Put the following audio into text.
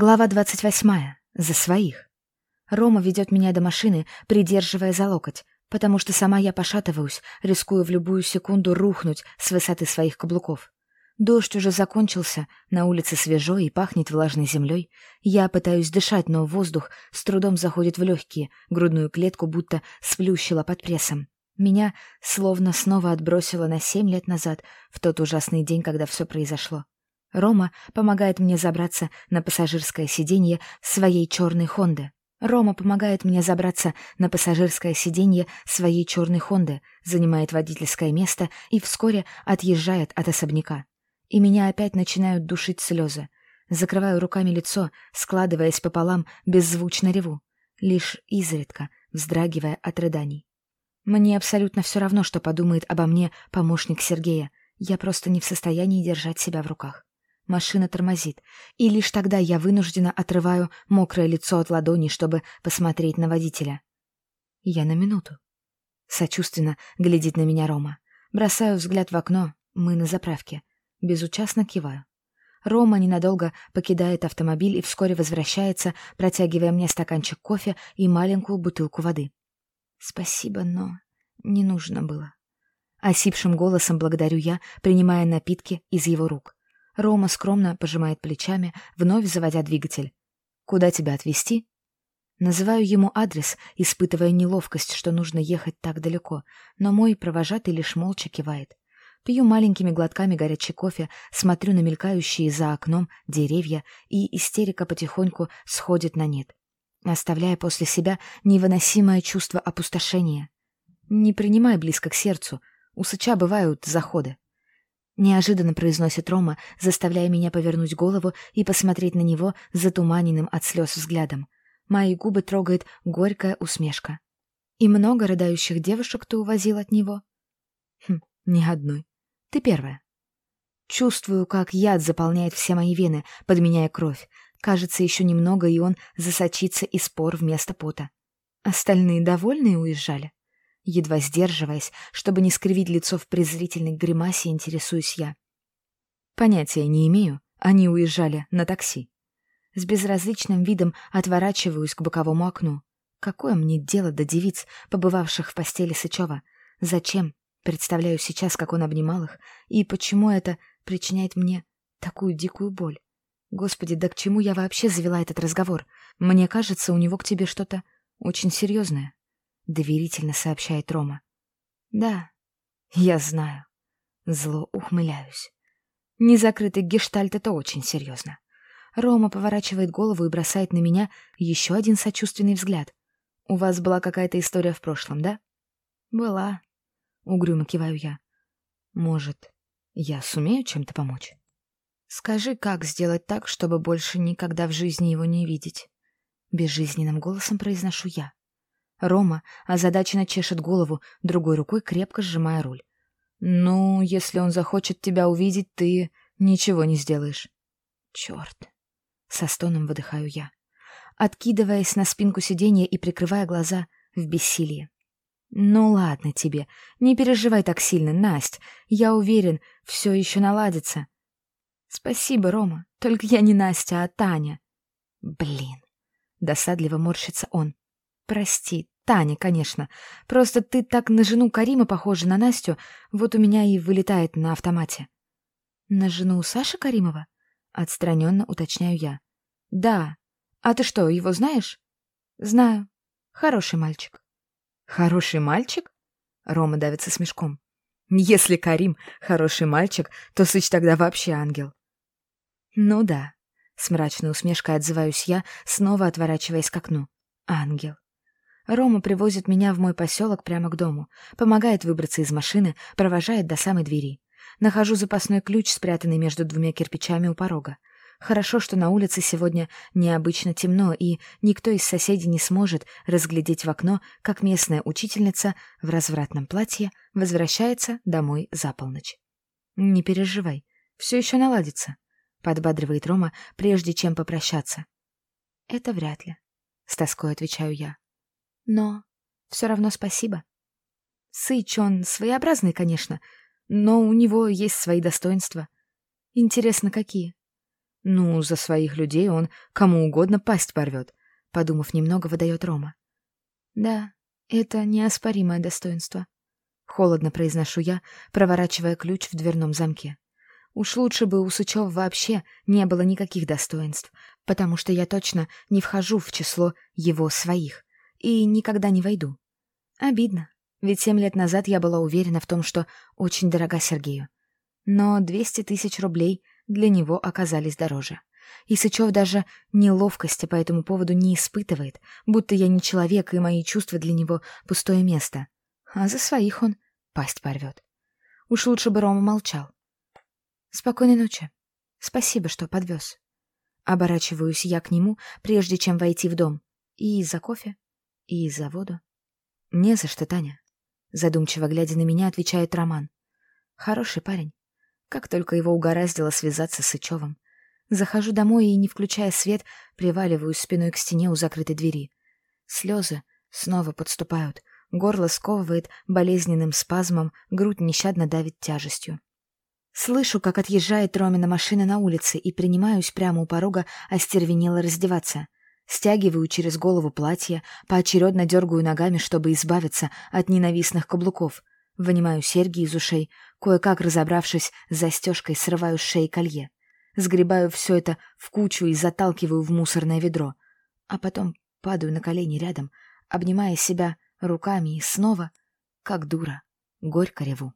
Глава двадцать восьмая. За своих. Рома ведет меня до машины, придерживая за локоть, потому что сама я пошатываюсь, рискую в любую секунду рухнуть с высоты своих каблуков. Дождь уже закончился, на улице свежо и пахнет влажной землей. Я пытаюсь дышать, но воздух с трудом заходит в легкие, грудную клетку будто сплющило под прессом. Меня словно снова отбросило на семь лет назад, в тот ужасный день, когда все произошло. Рома помогает мне забраться на пассажирское сиденье своей черной Хонды. Рома помогает мне забраться на пассажирское сиденье своей черной Хонды, занимает водительское место и вскоре отъезжает от особняка. И меня опять начинают душить слезы. Закрываю руками лицо, складываясь пополам, беззвучно реву, лишь изредка вздрагивая от рыданий. Мне абсолютно все равно, что подумает обо мне помощник Сергея. Я просто не в состоянии держать себя в руках. Машина тормозит, и лишь тогда я вынуждена отрываю мокрое лицо от ладони, чтобы посмотреть на водителя. Я на минуту. Сочувственно глядит на меня Рома. Бросаю взгляд в окно, мы на заправке. Безучастно киваю. Рома ненадолго покидает автомобиль и вскоре возвращается, протягивая мне стаканчик кофе и маленькую бутылку воды. Спасибо, но не нужно было. Осипшим голосом благодарю я, принимая напитки из его рук. Рома скромно пожимает плечами, вновь заводя двигатель. «Куда тебя отвезти?» Называю ему адрес, испытывая неловкость, что нужно ехать так далеко, но мой провожатый лишь молча кивает. Пью маленькими глотками горячий кофе, смотрю на мелькающие за окном деревья, и истерика потихоньку сходит на нет, оставляя после себя невыносимое чувство опустошения. Не принимай близко к сердцу, у сыча бывают заходы. Неожиданно произносит Рома, заставляя меня повернуть голову и посмотреть на него затуманенным от слез взглядом. Мои губы трогает горькая усмешка. И много рыдающих девушек ты увозил от него? Хм, ни одной. Ты первая. Чувствую, как яд заполняет все мои вены, подменяя кровь. Кажется, еще немного, и он засочится из пор вместо пота. Остальные довольные уезжали? Едва сдерживаясь, чтобы не скривить лицо в презрительной гримасе, интересуюсь я. Понятия не имею, они уезжали на такси. С безразличным видом отворачиваюсь к боковому окну. Какое мне дело до девиц, побывавших в постели Сычева? Зачем? Представляю сейчас, как он обнимал их, и почему это причиняет мне такую дикую боль. Господи, да к чему я вообще завела этот разговор? Мне кажется, у него к тебе что-то очень серьезное доверительно сообщает Рома. Да, я знаю. Зло ухмыляюсь. Незакрытый гештальт — это очень серьезно. Рома поворачивает голову и бросает на меня еще один сочувственный взгляд. «У вас была какая-то история в прошлом, да?» «Была», — угрюмо киваю я. «Может, я сумею чем-то помочь?» «Скажи, как сделать так, чтобы больше никогда в жизни его не видеть?» Безжизненным голосом произношу я. Рома озадаченно чешет голову, другой рукой крепко сжимая руль. «Ну, если он захочет тебя увидеть, ты ничего не сделаешь». «Черт!» — со стоном выдыхаю я, откидываясь на спинку сиденья и прикрывая глаза в бессилии. «Ну ладно тебе, не переживай так сильно, Насть. Я уверен, все еще наладится». «Спасибо, Рома, только я не Настя, а Таня». «Блин!» — досадливо морщится он. Прости, Таня, конечно. Просто ты так на жену Карима похожа на Настю, вот у меня и вылетает на автомате. На жену Саши Каримова? Отстраненно уточняю я. Да. А ты что, его знаешь? Знаю. Хороший мальчик. Хороший мальчик? Рома давится смешком. Если Карим хороший мальчик, то Сыч тогда вообще ангел. Ну да. С мрачной усмешкой отзываюсь я, снова отворачиваясь к окну. Ангел. Рома привозит меня в мой поселок прямо к дому, помогает выбраться из машины, провожает до самой двери. Нахожу запасной ключ, спрятанный между двумя кирпичами у порога. Хорошо, что на улице сегодня необычно темно, и никто из соседей не сможет разглядеть в окно, как местная учительница в развратном платье возвращается домой за полночь. «Не переживай, все еще наладится», — подбадривает Рома, прежде чем попрощаться. «Это вряд ли», — с тоской отвечаю я. Но все равно спасибо. Сыч, он своеобразный, конечно, но у него есть свои достоинства. Интересно, какие? Ну, за своих людей он кому угодно пасть порвет, подумав немного, выдает Рома. Да, это неоспоримое достоинство. Холодно произношу я, проворачивая ключ в дверном замке. Уж лучше бы у Сычева вообще не было никаких достоинств, потому что я точно не вхожу в число его своих и никогда не войду. Обидно, ведь семь лет назад я была уверена в том, что очень дорога Сергею. Но двести тысяч рублей для него оказались дороже. И Сычев даже неловкости по этому поводу не испытывает, будто я не человек, и мои чувства для него — пустое место. А за своих он пасть порвет. Уж лучше бы Рома молчал. Спокойной ночи. Спасибо, что подвез. Оборачиваюсь я к нему, прежде чем войти в дом. И за кофе, и за воду. Не за что, Таня. Задумчиво глядя на меня, отвечает Роман. Хороший парень. Как только его угораздило связаться с Сычевым. Захожу домой и, не включая свет, приваливаюсь спиной к стене у закрытой двери. Слезы снова подступают, горло сковывает болезненным спазмом, грудь нещадно давит тяжестью. Слышу, как отъезжает Ромина машина на улице и принимаюсь прямо у порога остервенело раздеваться. Стягиваю через голову платье, поочередно дергаю ногами, чтобы избавиться от ненавистных каблуков. Вынимаю серьги из ушей, кое-как разобравшись с застежкой, срываю с шеи колье. Сгребаю все это в кучу и заталкиваю в мусорное ведро. А потом падаю на колени рядом, обнимая себя руками и снова, как дура, горько реву.